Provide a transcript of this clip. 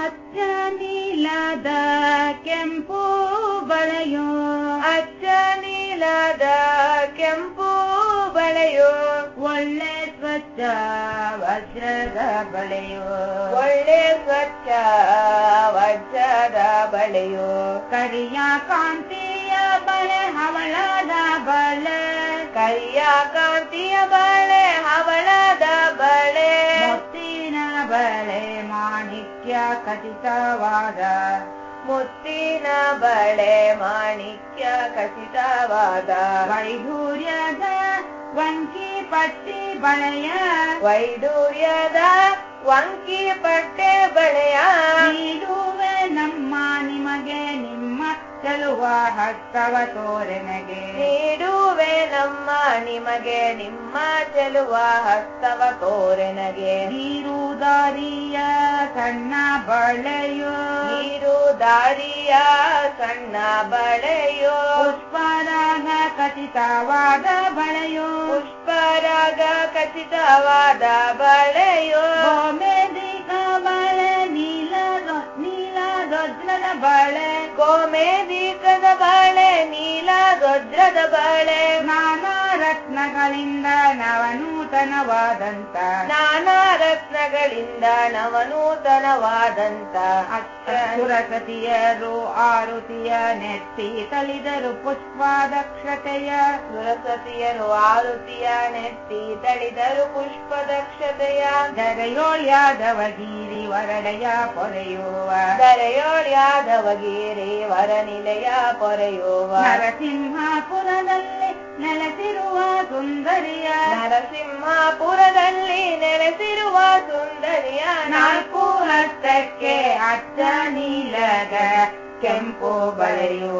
ಅಚ್ಚ ನೀಲದ ಕೆಂಪು ಬಳೆಯೋ ಅಚ್ಚ ನೀಲದ ಕೆಂಪು ಬಳೆಯೋ, ಒಳ್ಳೆ ಸ್ವಚ್ಛ ವಜ್ರದ ಬಳೆಯೋ, ಒಳ್ಳೆ ಸ್ವಚ್ಛ ವಜ್ರದ ಬಳೆಯೋ. ಕರಿಯ ಕಾಂತಿಯ ಬಳೆ ಹವಳದ ಬಳೆ, ಕರಿಯ ಕಾಂತಿಯ ಬಳೆ ಮಾಣಿಕ್ಯ ಖಚಿತವಾದ. ಮುತ್ತಿನ ಬಳೆ ಮಾಣಿಕ್ಯ ಖಚಿತವಾದ. ವೈಢೂರ್ಯದ ವಂಕಿ ಪಟ್ಟಿ ಬಳೆಯ. ವೈಡೂರ್ಯದ ವಂಕಿ ಪಟ್ಟೆ ಬಳೆಯ. ನೀಡುವೆ ನಮ್ಮ ನಿಮಗೆ ನಿಮ್ಮ ಚೆಲುವ ಹಸ್ತವ ತೋರೆನಗೆ. ನೀಡುವೆ ನಮ್ಮ ನಿಮಗೆ ನಿಮ್ಮ ಚೆಲುವ ಹಸ್ತವ ತೋರೆನಗೆ. ನೀರು ದಾರಿಯ ಸಣ್ಣ ಬಳೆಯೋ ನೀರು ದಾರಿಯ ಸಣ್ಣ ಬಳೆಯೋ ಪುಷ್ಪರಾಗ ಖಚಿತವಾದ ಬಳೆಯೋ ಪುಷ್ಪರಾಗ ಖಚಿತವಾದ ಬಳೆಯೋ ಗೋಮೇದಿಕ ಬಳೆ ನೀಲ ನೀಲ ದೊಜ್ರದ ಬಳೆ ಗೋಮೇದಿಕದ ಬಳೆ ನೀಲ ವಜ್ರದ ಬಳೆ ನಾನಾ ರತ್ನಗಳಿಂದ ನವನೂತನವಾದಂತ. ನಾನಾ ರತ್ನಗಳಿಂದ ನವನೂತನವಾದಂತ. ಸುರಸತಿಯರು ಆರುತಿಯ ನೆತ್ತಿ ತಳಿದರು ಪುಷ್ಪದಕ್ಷತೆಯ. ಸುರಸತಿಯರು ಆರುತಿಯ ನೆತ್ತಿ ತಳಿದರು ಪುಷ್ಪದಕ್ಷತೆಯ. ದರೆಯೋಳ್ಯಾದವಗಿರಿ ವರಡೆಯ ಪೊರೆಯುವ. ದರೆಯೋಳ್ಯಾದವಗಿರಿ ವರನಿಲೆಯ ಪೊರೆಯುವ. ನರಸಿಂಹಾಪುರದಲ್ಲಿ ನೆಲೆಸಿರುವ ಸುಂದರಿಯ ನರಸಿಂಹಾಪುರದಲ್ಲಿ ನೆಲೆಸಿರುವ ಸುಂದರಿಯ ನಾಲ್ಕು ಹತ್ತಕ್ಕೆ ಅಚ್ಚ ನೀಲದ ಕೆಂಪು ಬಳೆಯೋ